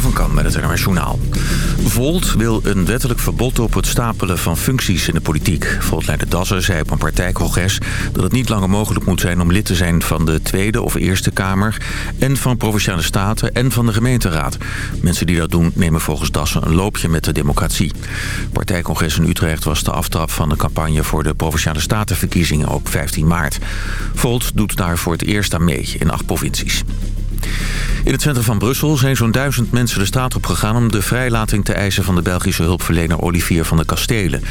Van Kan met het Journaal. Volt wil een wettelijk verbod op het stapelen van functies in de politiek. Volt-leider Dassen zei op een partijcongres dat het niet langer mogelijk moet zijn... om lid te zijn van de Tweede of Eerste Kamer... en van Provinciale Staten en van de gemeenteraad. Mensen die dat doen nemen volgens Dassen een loopje met de democratie. Partijcongres in Utrecht was de aftrap van de campagne... voor de Provinciale Statenverkiezingen op 15 maart. Volt doet daar voor het eerst aan mee in acht provincies. In het centrum van Brussel zijn zo'n duizend mensen de straat op gegaan... om de vrijlating te eisen van de Belgische hulpverlener Olivier van der Kastelen.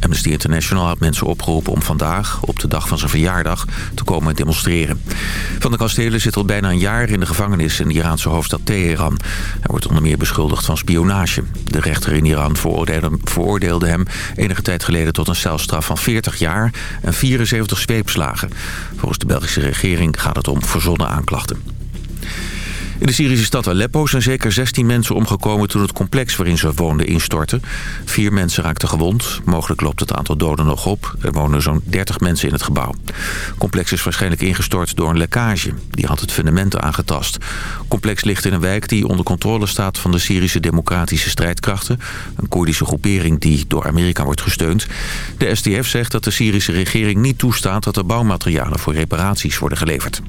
Amnesty International had mensen opgeroepen om vandaag, op de dag van zijn verjaardag... te komen demonstreren. Van der Kastelen zit al bijna een jaar in de gevangenis in de Iraanse hoofdstad Teheran. Hij wordt onder meer beschuldigd van spionage. De rechter in Iran veroordeelde, veroordeelde hem enige tijd geleden tot een celstraf van 40 jaar... en 74 zweepslagen. Volgens de Belgische regering gaat het om verzonnen aanklachten. In de Syrische stad Aleppo zijn zeker 16 mensen omgekomen toen het complex waarin ze woonden instortte. Vier mensen raakten gewond. Mogelijk loopt het aantal doden nog op. Er wonen zo'n 30 mensen in het gebouw. Het complex is waarschijnlijk ingestort door een lekkage. Die had het fundament aangetast. Het complex ligt in een wijk die onder controle staat van de Syrische Democratische Strijdkrachten. Een Koerdische groepering die door Amerika wordt gesteund. De SDF zegt dat de Syrische regering niet toestaat dat er bouwmaterialen voor reparaties worden geleverd.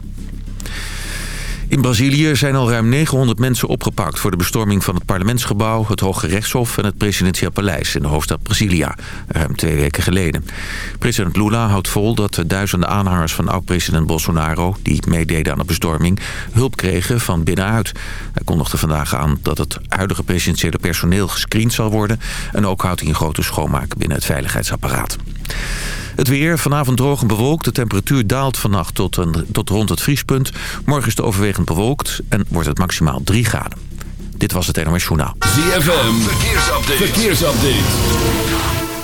In Brazilië zijn al ruim 900 mensen opgepakt... voor de bestorming van het parlementsgebouw, het Hoge Rechtshof... en het presidentieel paleis in de hoofdstad Brasilia, ruim twee weken geleden. President Lula houdt vol dat de duizenden aanhangers van oud-president Bolsonaro... die meededen aan de bestorming, hulp kregen van binnenuit. Hij kondigde vandaag aan dat het huidige presidentiële personeel gescreend zal worden... en ook houdt hij een grote schoonmaak binnen het veiligheidsapparaat. Het weer, vanavond droog en bewolkt. De temperatuur daalt vannacht tot, een, tot rond het vriespunt. Morgen is het overwegend bewolkt en wordt het maximaal 3 graden. Dit was het NOS Journaal. ZFM, verkeersupdate. verkeersupdate.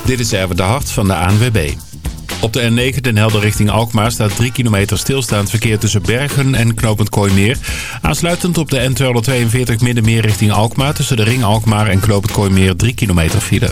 Dit is even de hart van de ANWB. Op de N9 Den Helder richting Alkmaar staat 3 kilometer stilstaand verkeer tussen Bergen en Knopend Kooimeer. Aansluitend op de N242 Middenmeer richting Alkmaar tussen de Ring Alkmaar en Knopend Kooimeer 3 kilometer file.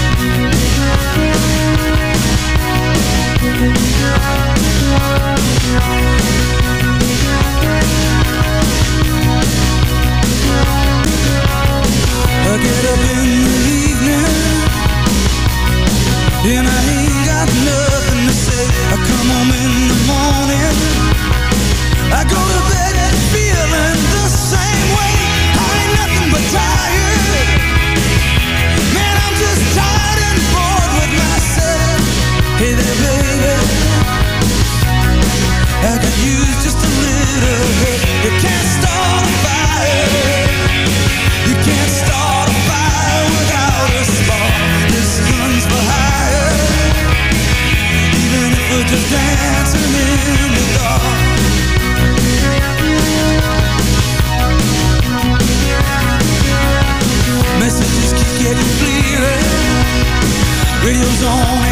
Oh.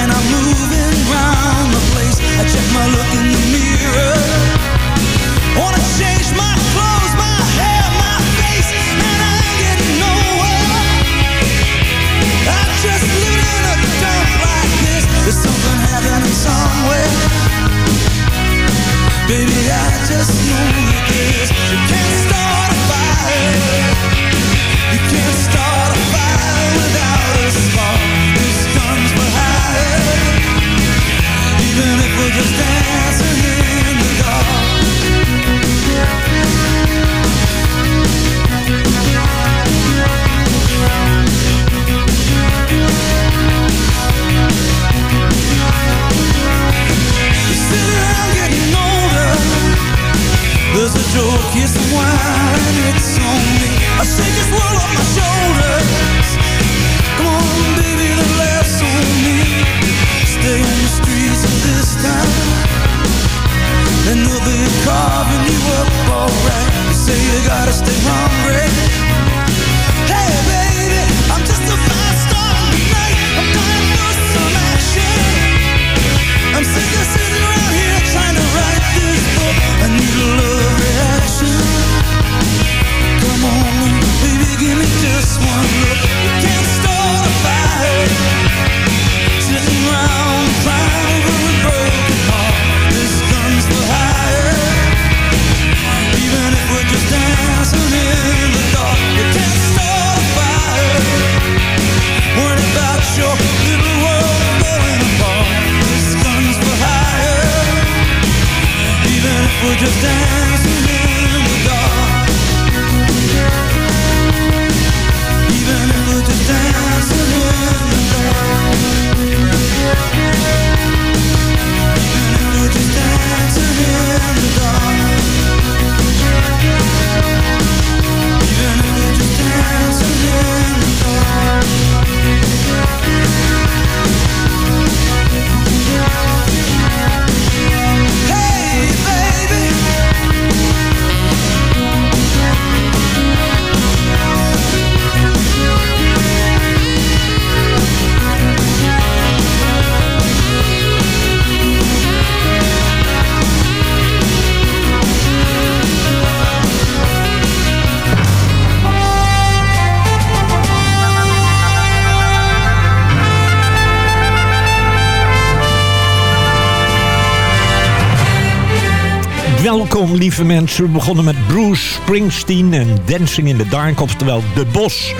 Welkom lieve mensen. We begonnen met Bruce Springsteen en Dancing in the Dark, oftewel De Bos.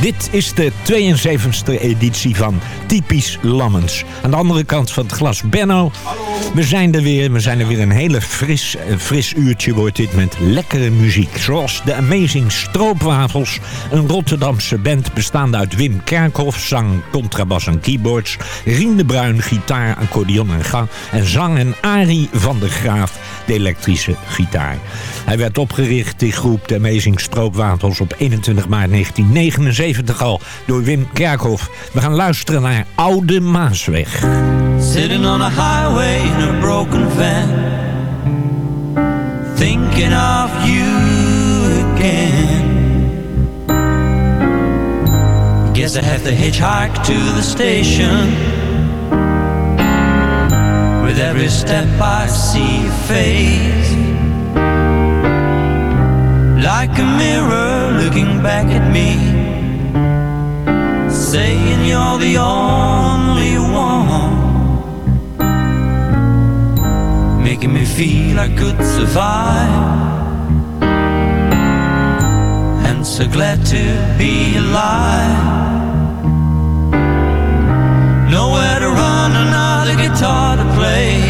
Dit is de 72e editie van Typisch Lammens. Aan de andere kant van het glas Benno. We zijn er weer. We zijn er weer een hele fris, fris uurtje wordt dit met lekkere muziek. Zoals de Amazing Stroopwafels. Een Rotterdamse band bestaande uit Wim Kerkhoff, zang, contrabas en keyboards. Rien de Bruin, gitaar, accordeon en gang. En zang en Arie van der Graaf, de elektrische gitaar. Hij werd opgericht, die groep de Amazing Stroopwafels, op 21 maart 1979 al door Wim Kerkhoff. We gaan luisteren naar Oude Maasweg. Sitting on a highway in a broken van Thinking of you again. Guess I have to hitchhike to the station. With every step I see your face Like a mirror looking back at me Saying you're the only making me feel I could survive. And so glad to be alive. Nowhere to run, another guitar to play.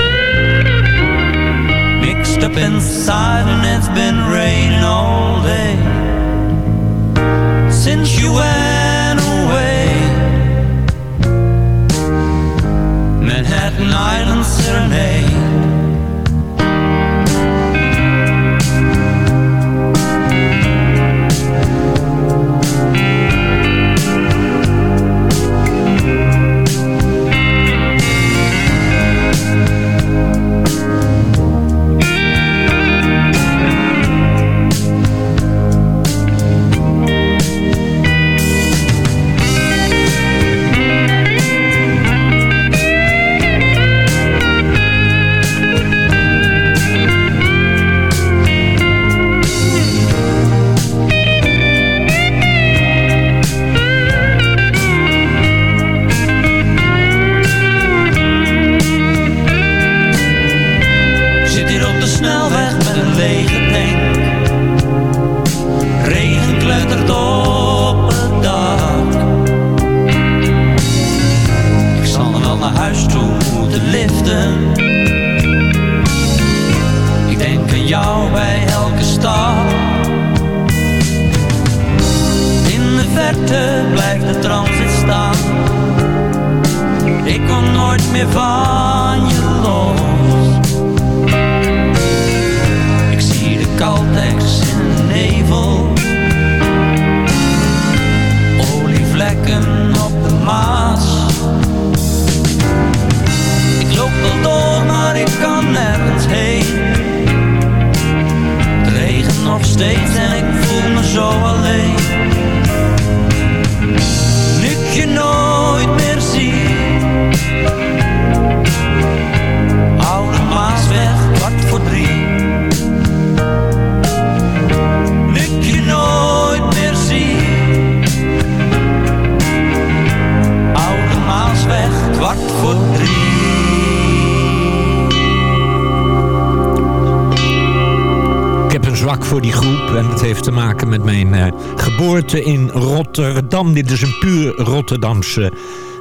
Mixed up inside, and it's been raining all day. Since you went away, Manhattan Island Serenade. Meer van je los. Ik zie de Caltex in een nevel. Olievlekken op de Maas. Ik loop wel door, maar ik kan nergens heen. Het regent nog steeds en ik voel me zo alleen. Zwak voor die groep en dat heeft te maken met mijn eh, geboorte in Rotterdam. Dit is een puur Rotterdamse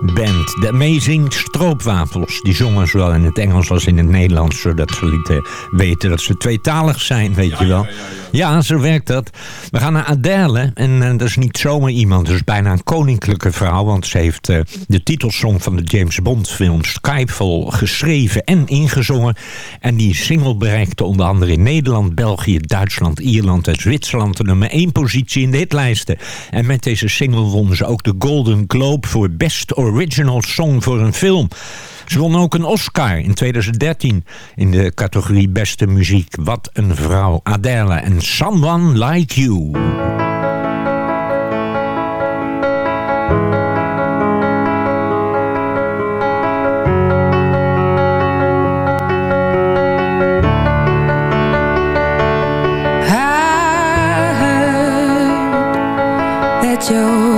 band. De Amazing Stroopwafels. Die zongen zowel in het Engels als in het Nederlands, zodat ze lieten weten dat ze tweetalig zijn, weet je wel. Ja, zo werkt dat. We gaan naar Adele en eh, dat is niet zomaar iemand. Dat is bijna een koninklijke vrouw, want ze heeft eh, de titelsong van de James Bond film Skyfall geschreven en ingezongen. En die single bereikte onder andere in Nederland, België, Duitsland, Ierland en Zwitserland de nummer 1 positie in de hitlijsten. En met deze single won ze ook de Golden Globe voor Best Original Song voor een film. Ze won ook een Oscar in 2013 in de categorie Beste Muziek. Wat een vrouw, Adele en Someone Like You. I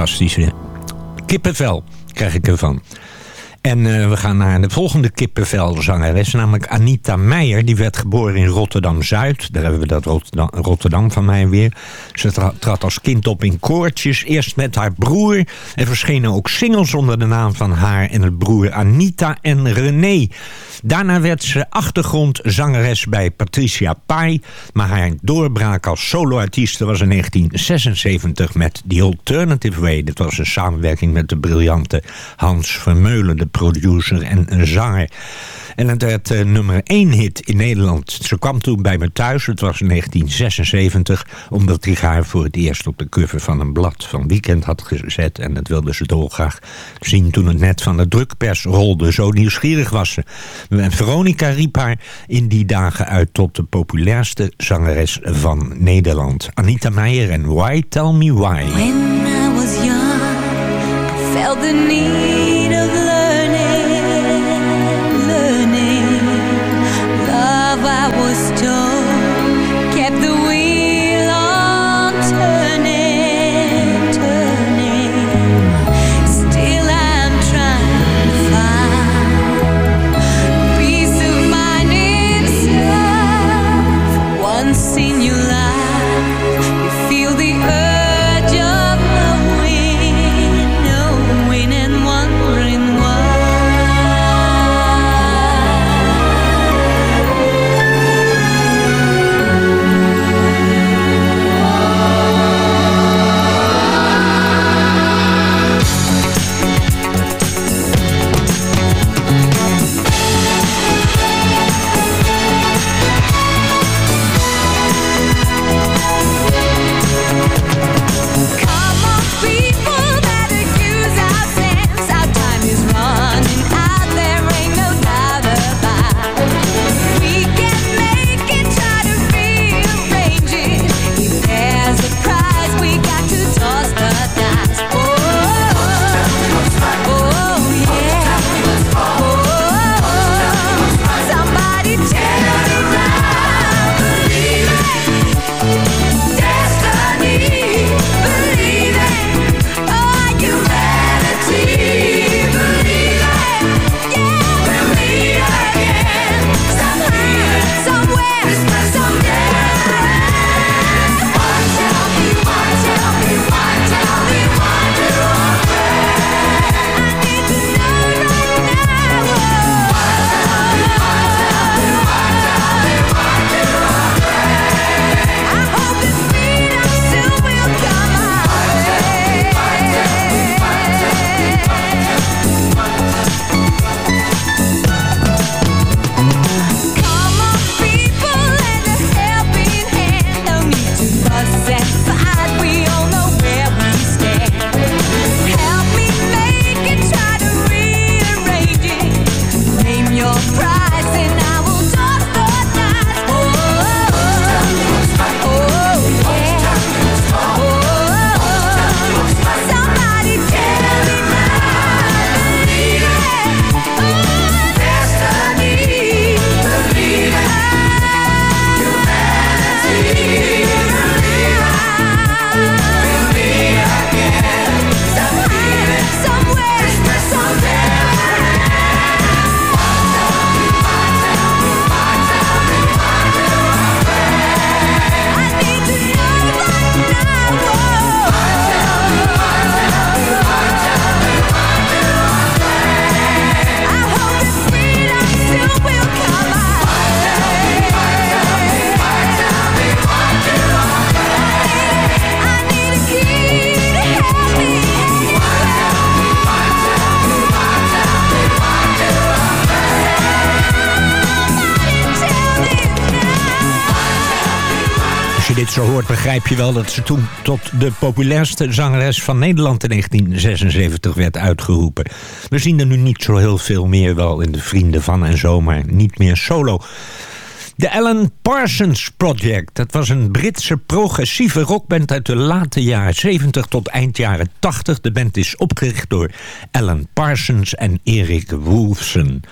Eh, Kippenvel krijg ik ervan. En eh, we gaan naar de volgende kippenvelzangeres, namelijk Anita Meijer. Die werd geboren in Rotterdam-Zuid. Daar hebben we dat Rotterdam, Rotterdam van mij weer. Ze trad als kind op in koortjes, eerst met haar broer. Er verschenen ook singles onder de naam van haar en het broer Anita en René. Daarna werd ze achtergrondzangeres bij Patricia Pai. Maar haar doorbraak als soloartiest was in 1976 met The Alternative Way. Dat was een samenwerking met de briljante Hans Vermeulen, de producer en zanger. En het werd uh, nummer 1 hit in Nederland. Ze kwam toen bij me thuis, het was in 1976... omdat ik haar voor het eerst op de cover van een blad van Weekend had gezet. En dat wilde ze dolgraag zien toen het net van de drukpers rolde. Zo nieuwsgierig was ze. En Veronica riep haar in die dagen uit tot de populairste zangeres van Nederland. Anita Meijer en Why Tell Me Why. When I was young, I felt the need je wel dat ze toen tot de populairste zangeres van Nederland in 1976 werd uitgeroepen. We zien er nu niet zo heel veel meer wel in de vrienden van en zo, maar niet meer solo. De Alan Parsons Project. Dat was een Britse progressieve rockband uit de late jaren 70 tot eind jaren 80. De band is opgericht door Alan Parsons en Erik Wolfson.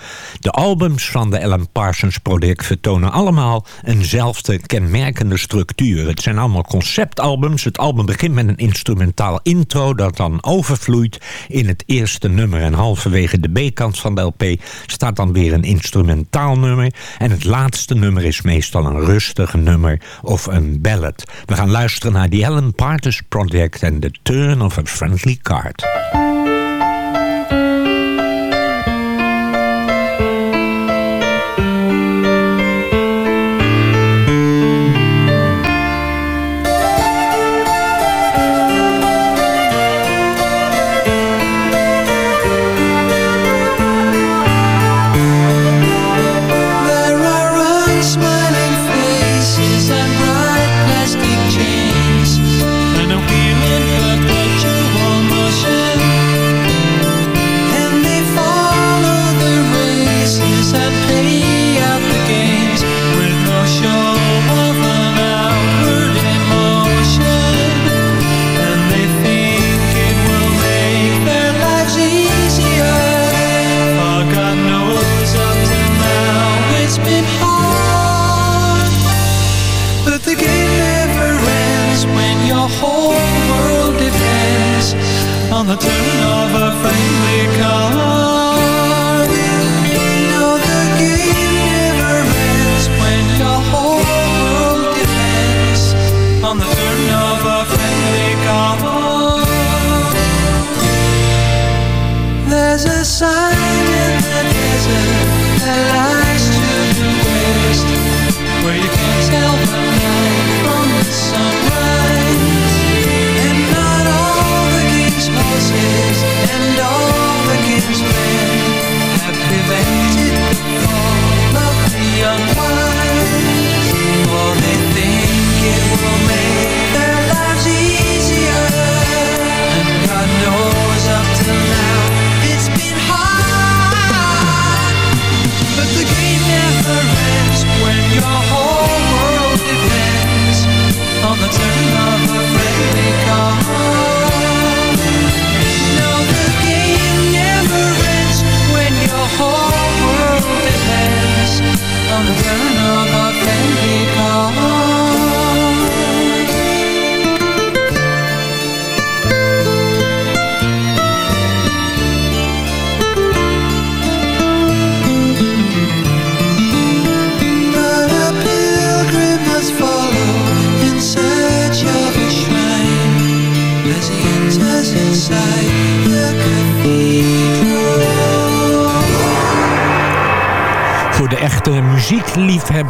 De albums van de Alan Parsons Project vertonen allemaal eenzelfde kenmerkende structuur. Het zijn allemaal conceptalbums. Het album begint met een instrumentaal intro dat dan overvloeit in het eerste nummer. En halverwege de B-kant van de LP staat dan weer een instrumentaal nummer. En het laatste nummer is meestal een rustig nummer of een ballad. We gaan luisteren naar The Alan Parsons Project en The Turn of a Friendly Card.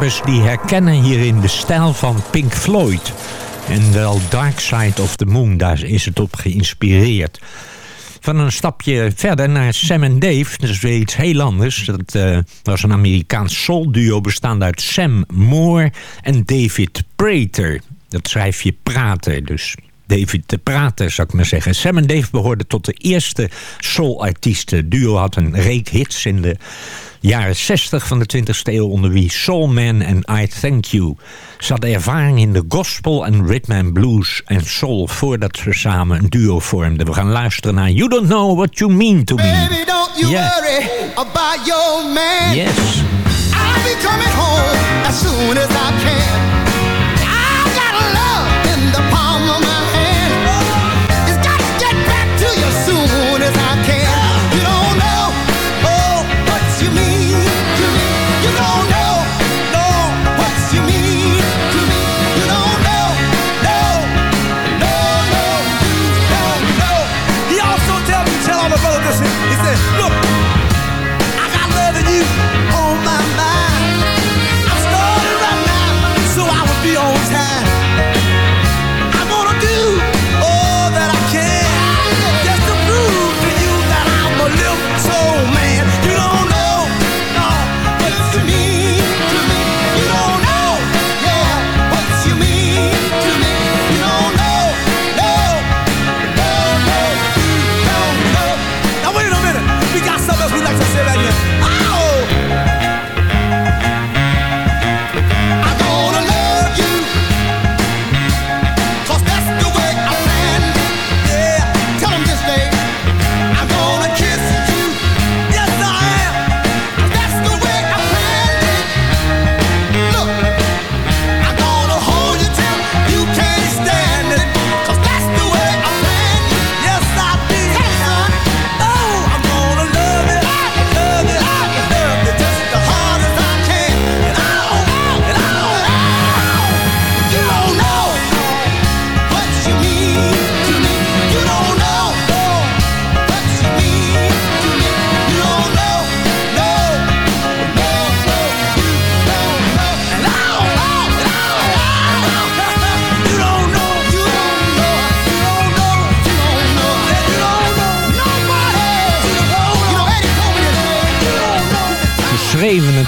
Die herkennen hierin de stijl van Pink Floyd. En wel Dark Side of the Moon, daar is het op geïnspireerd. Van een stapje verder naar Sam en Dave, dat is weer iets heel anders. Dat eh, was een Amerikaans soul-duo bestaande uit Sam Moore en David Prater. Dat schrijf je praten, dus David de Prater, zou ik maar zeggen. Sam en Dave behoorden tot de eerste soul-artiesten. Duo had een reek hits in de jaren 60 van de 20e eeuw... onder wie Soul Man en I Thank You. Ze hadden ervaring in de gospel en rhythm and blues en soul... voordat ze samen een duo vormden. We gaan luisteren naar You Don't Know What You Mean To Me. Baby, don't you Yeah. worry about your man. Yes. I'll be coming home as soon as I can.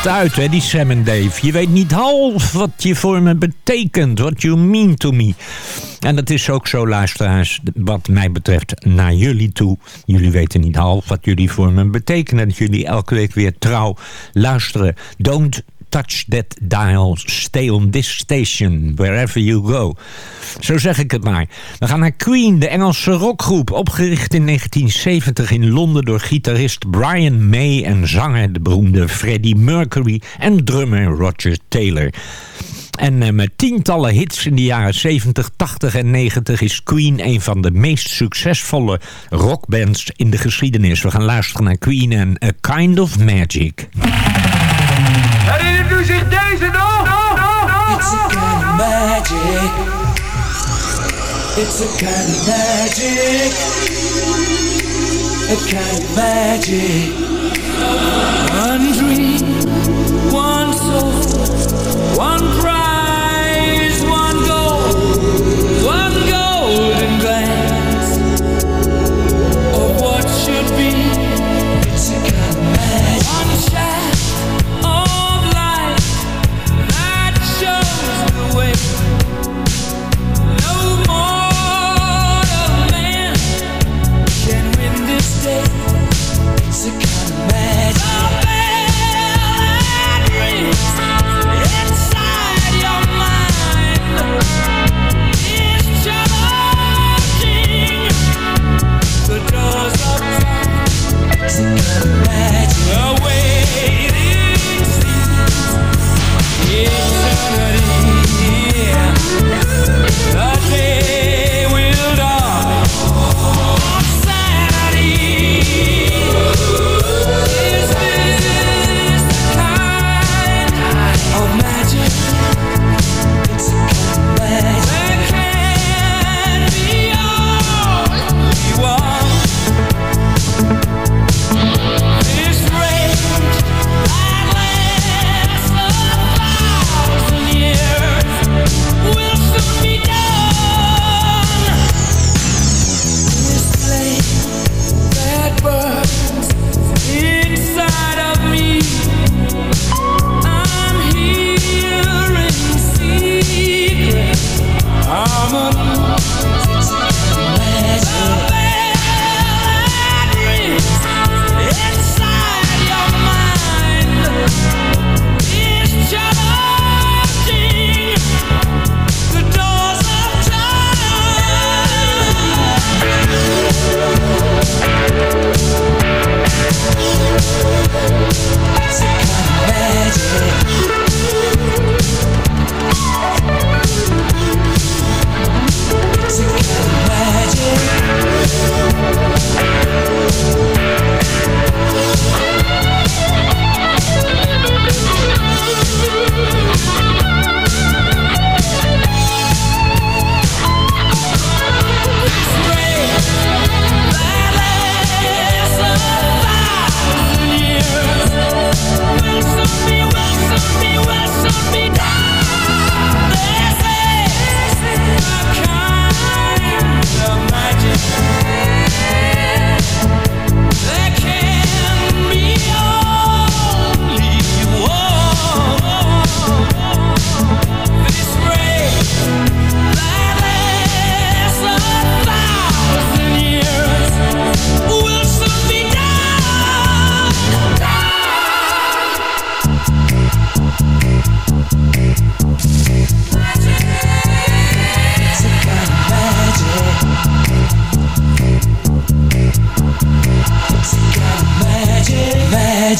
Uit, hè, die Sam en Dave. Je weet niet half wat je voor me betekent. What you mean to me. En dat is ook zo, luisteraars, wat mij betreft, naar jullie toe. Jullie weten niet half wat jullie voor me betekenen. Dat jullie elke week weer trouw luisteren. Don't touch that dial. Stay on this station, wherever you go. Zo zeg ik het maar. We gaan naar Queen, de Engelse rockgroep. Opgericht in 1970 in Londen door gitarist Brian May... en zanger de beroemde Freddie Mercury en drummer Roger Taylor. En eh, met tientallen hits in de jaren 70, 80 en 90 is Queen een van de meest succesvolle rockbands in de geschiedenis. We gaan luisteren naar Queen en A Kind of Magic. It's a kind of magic. It's a kind of magic. A kind of magic. One dream, one soul, one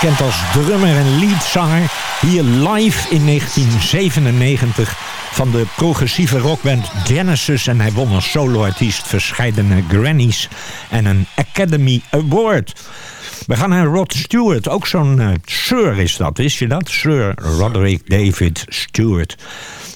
Bekend als drummer en leadzanger. Hier live in 1997 van de progressieve rockband Genesis. En hij won als soloartiest verscheidene Grannies en een Academy Award. We gaan naar Rod Stewart. Ook zo'n eh, Sir is dat, wist je dat? Sir Roderick David Stewart.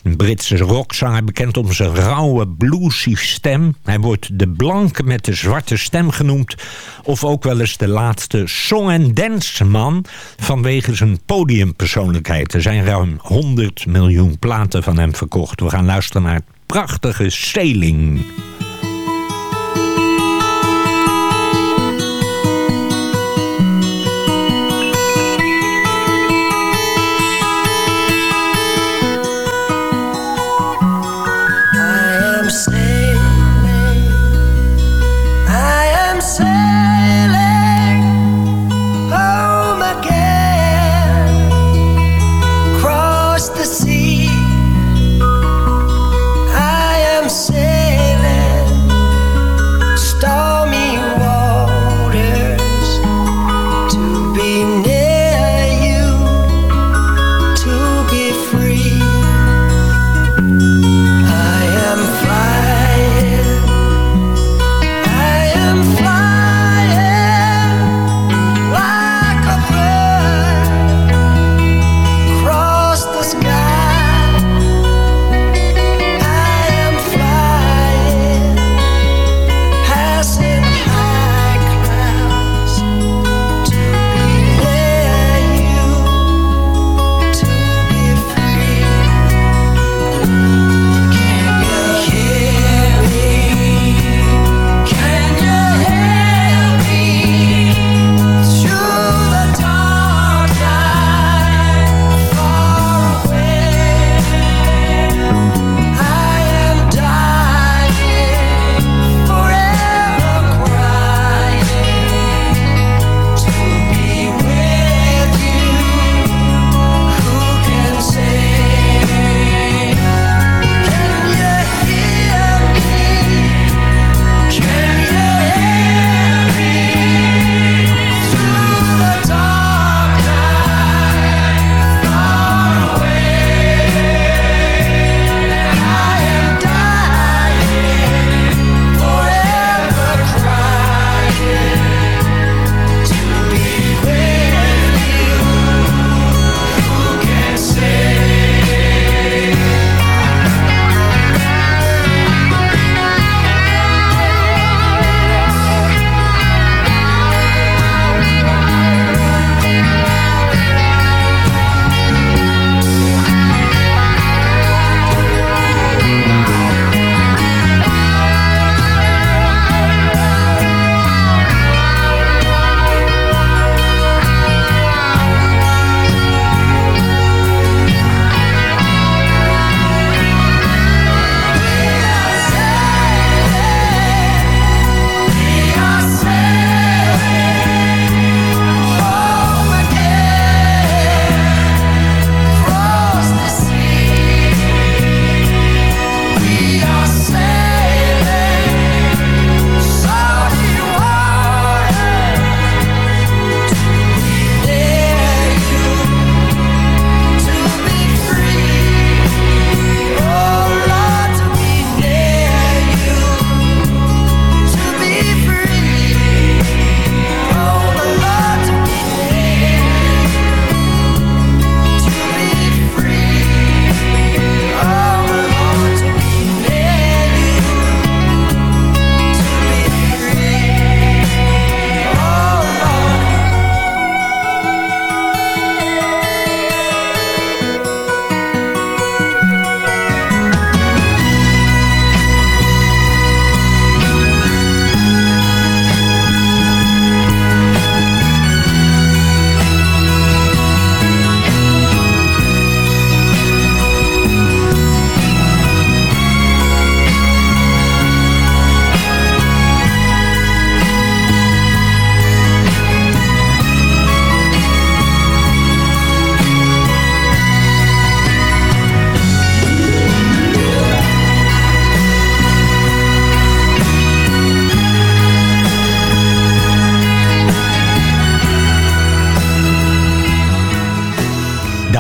Een Britse rockzanger bekend om zijn rauwe, bluesy stem. Hij wordt de blanke met de zwarte stem genoemd. Of ook wel eens de laatste song- en dance man vanwege zijn podiumpersoonlijkheid. Er zijn ruim 100 miljoen platen van hem verkocht. We gaan luisteren naar het prachtige Sailing.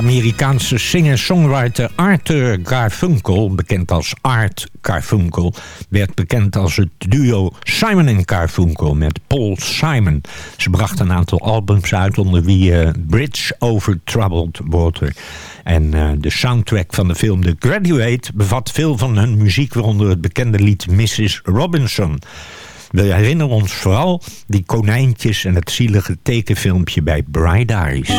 Amerikaanse singer-songwriter Arthur Garfunkel, bekend als Art Garfunkel, werd bekend als het duo Simon Garfunkel met Paul Simon. Ze brachten een aantal albums uit onder wie eh, Bridge Over Troubled Water. En eh, de soundtrack van de film The Graduate bevat veel van hun muziek, waaronder het bekende lied Mrs. Robinson. We herinneren ons vooral die konijntjes en het zielige tekenfilmpje bij Bright.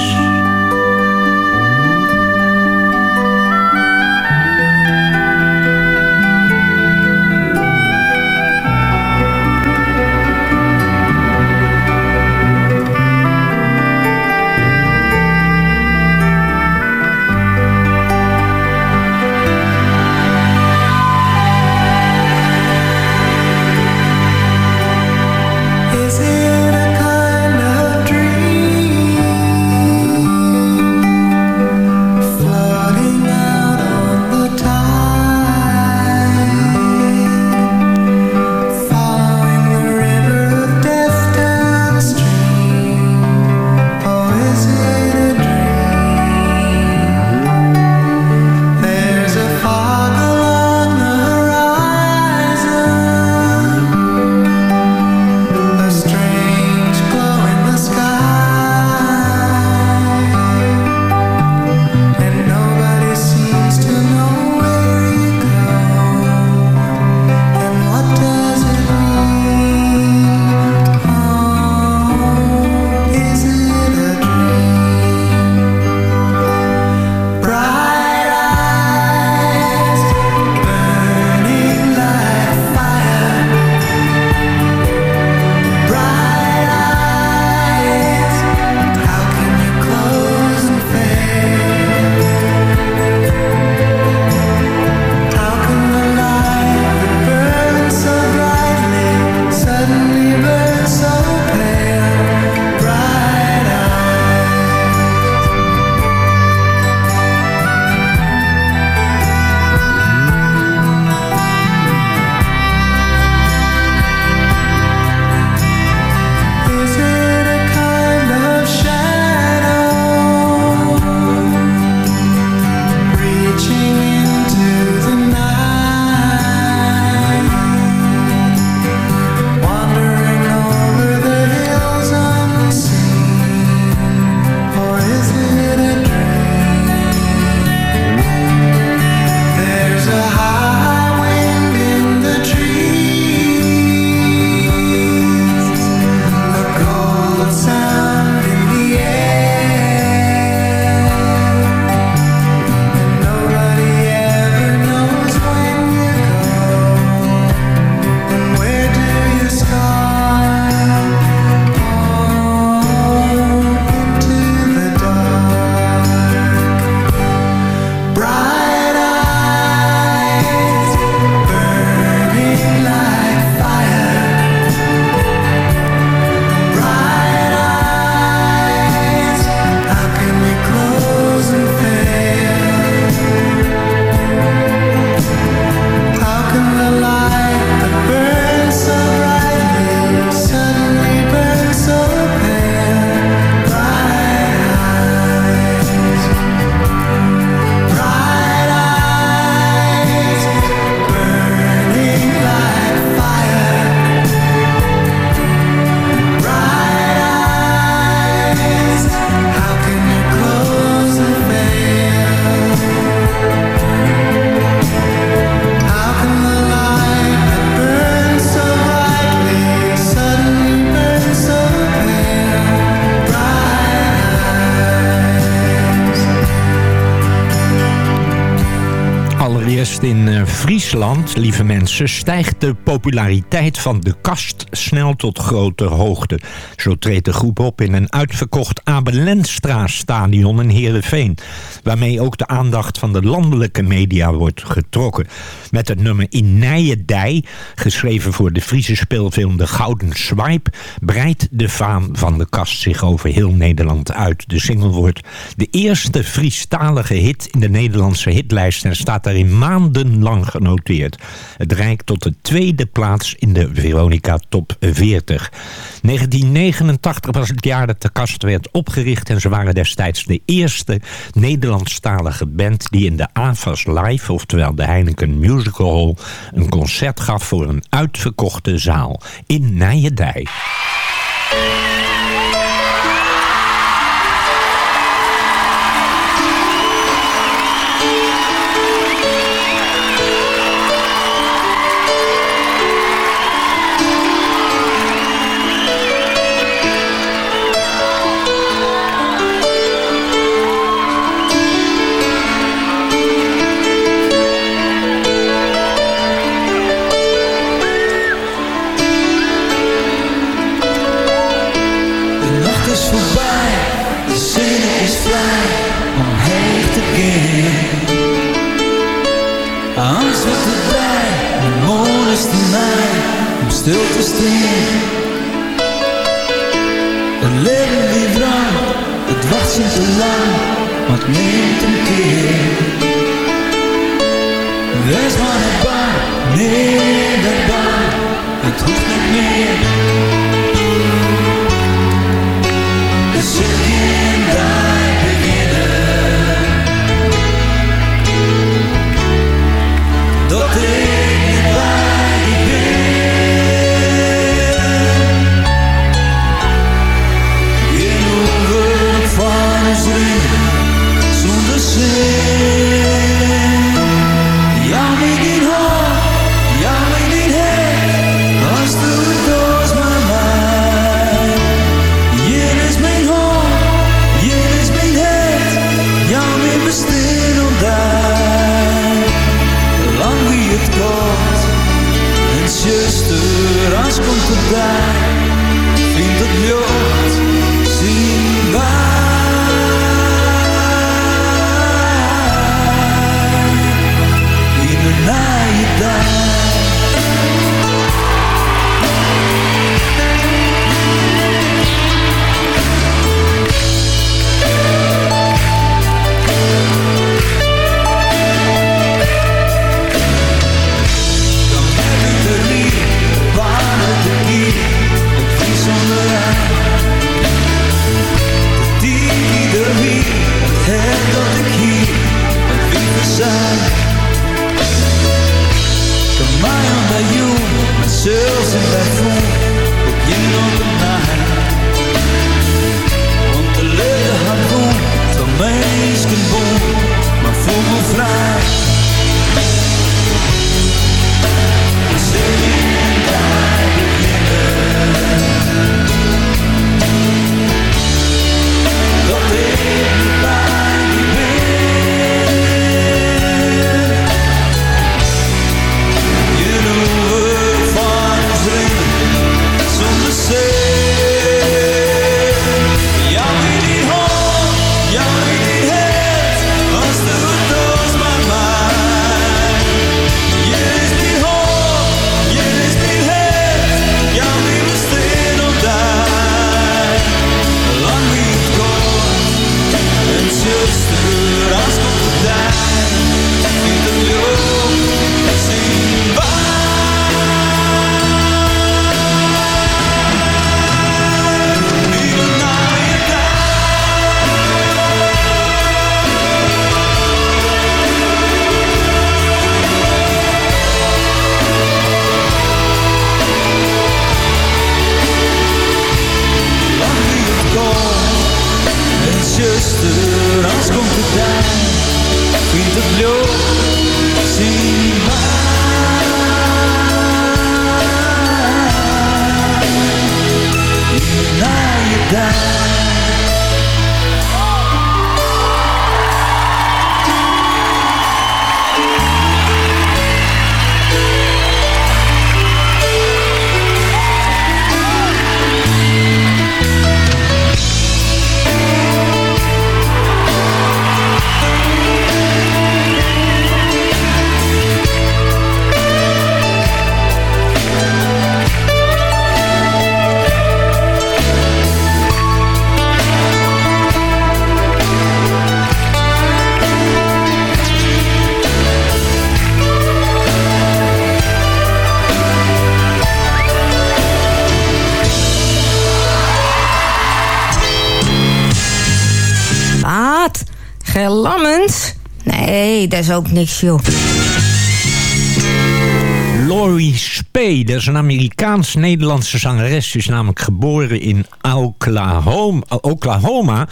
Friesland, lieve mensen, stijgt de populariteit van de kast snel tot grote hoogte. Zo treedt de groep op in een uitverkocht Abelenstra stadion in Heerenveen. Waarmee ook de aandacht van de landelijke media wordt getrokken. Met het nummer In Nijedij, geschreven voor de Friese speelfilm De Gouden Swipe, breidt de faam van de kast zich over heel Nederland uit. De single wordt de eerste Friestalige hit in de Nederlandse hitlijst en staat daarin maanden maandenlang genoteerd. Het reikt tot de tweede plaats in de Veronica Top 40. 1989 was het jaar dat de kast werd opgericht... en ze waren destijds de eerste Nederlandstalige band... die in de AFAS Live, oftewel de Heineken Musical Hall... een concert gaf voor een uitverkochte zaal in Nijendij. Om stil. Het leven weer lang, het wacht sinds te lang, maar het neemt een keer. Wees maar niet bang, nee, dat bang, het hoeft niet meer. Ook niks, joh. Laurie Spee, dat is een Amerikaans-Nederlandse zangeres. Ze is namelijk geboren in Oklahoma, Oklahoma.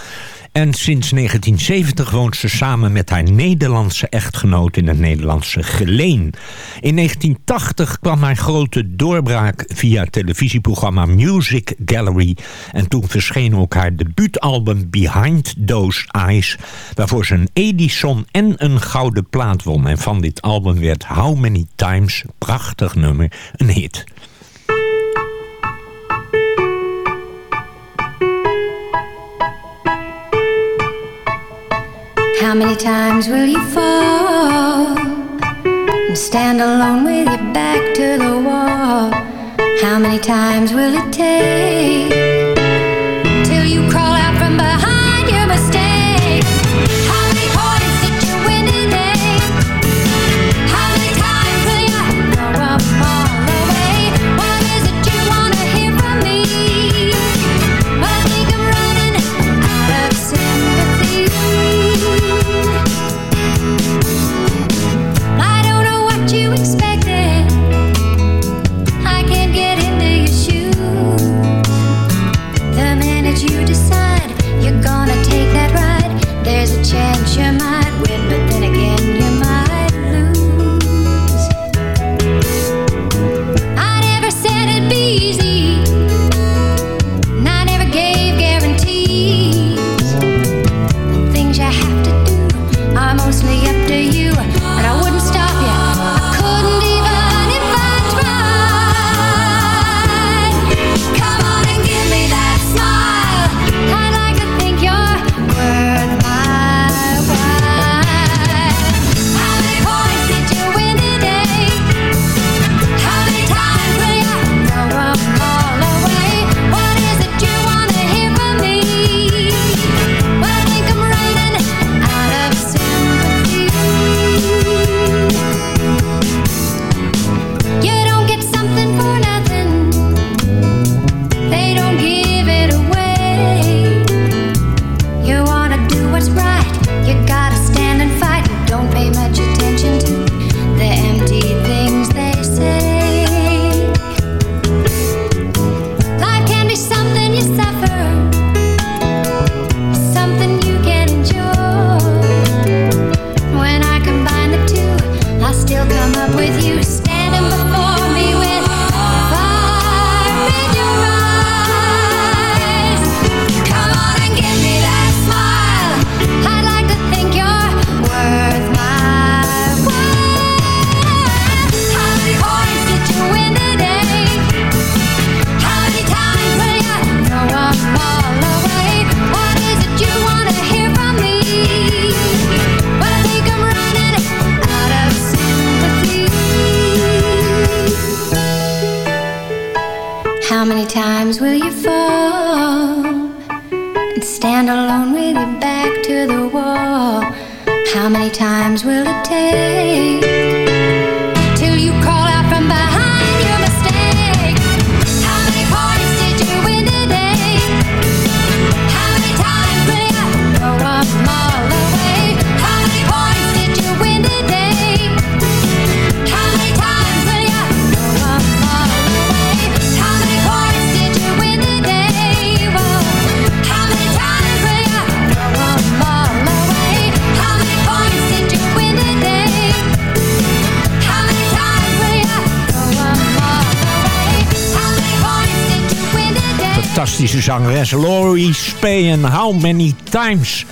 En sinds 1970 woont ze samen met haar Nederlandse echtgenoot in het Nederlandse Geleen. In 1980 kwam haar grote doorbraak via televisieprogramma Music Gallery. En toen verscheen ook haar debuutalbum Behind Those Eyes... waarvoor ze een Edison en een gouden plaat won. En van dit album werd How Many Times, prachtig nummer, een hit. How many times will you fall and stand alone with your back to the wall? How many times will it take till you crawl Fantastische zangeres Laurie Spee en How Many Times.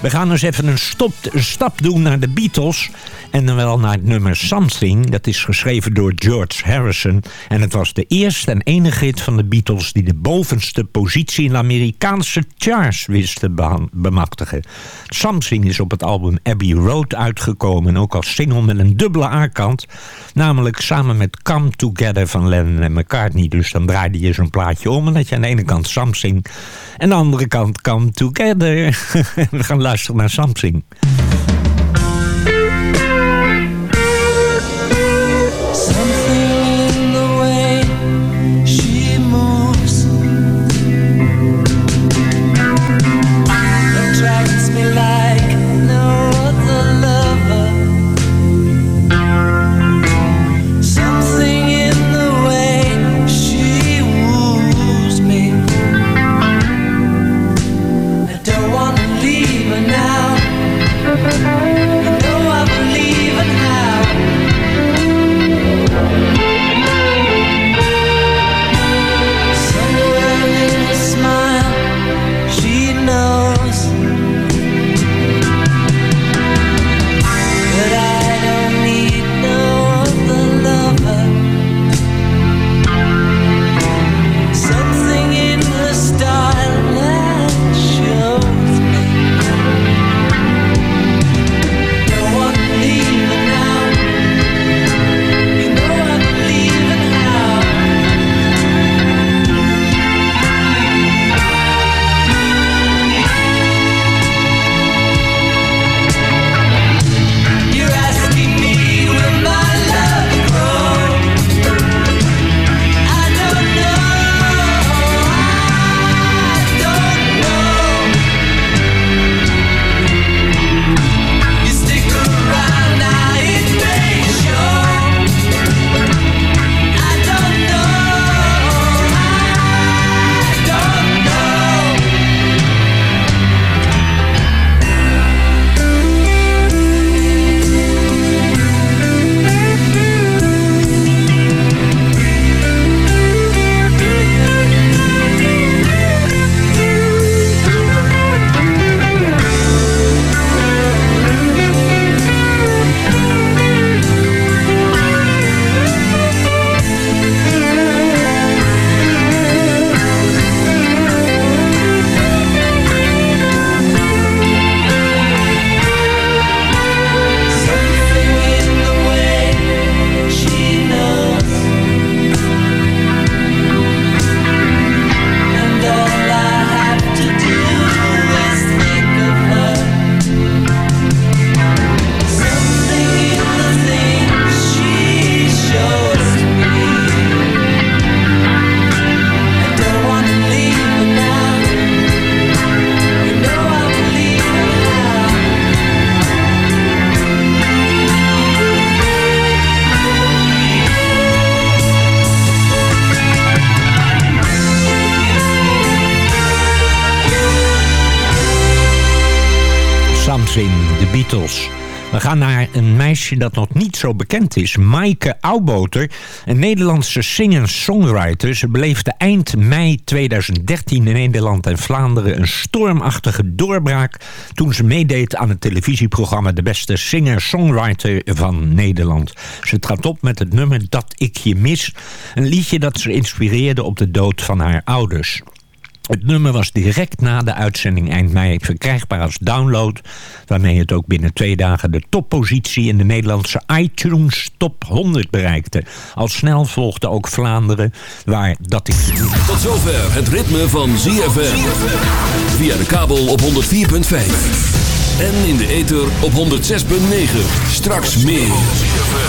We gaan eens even een, stop, een stap doen naar de Beatles. En dan wel naar het nummer Something. Dat is geschreven door George Harrison. En het was de eerste en enige hit van de Beatles... die de bovenste positie in de Amerikaanse charts wist te bemachtigen. Something is op het album Abbey Road uitgekomen. Ook als single met een dubbele A-kant. Namelijk samen met Come Together van Lennon en McCartney. Dus dan draaide je zo'n plaatje om. En dat je aan de ene kant Something... en aan de andere kant Come Together. We gaan luisteren naar Something. Dat nog niet zo bekend is. Maaike Auwboter, een Nederlandse singer-songwriter. Ze beleefde eind mei 2013 in Nederland en Vlaanderen... een stormachtige doorbraak toen ze meedeed aan het televisieprogramma... De beste singer-songwriter van Nederland. Ze trad op met het nummer Dat ik je mis. Een liedje dat ze inspireerde op de dood van haar ouders. Het nummer was direct na de uitzending eind mei verkrijgbaar als download... waarmee het ook binnen twee dagen de toppositie in de Nederlandse iTunes Top 100 bereikte. Al snel volgde ook Vlaanderen, waar dat ik... Tot zover het ritme van ZFM. Via de kabel op 104.5. En in de ether op 106.9. Straks meer.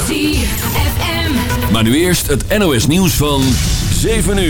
ZFM. Maar nu eerst het NOS nieuws van 7 uur.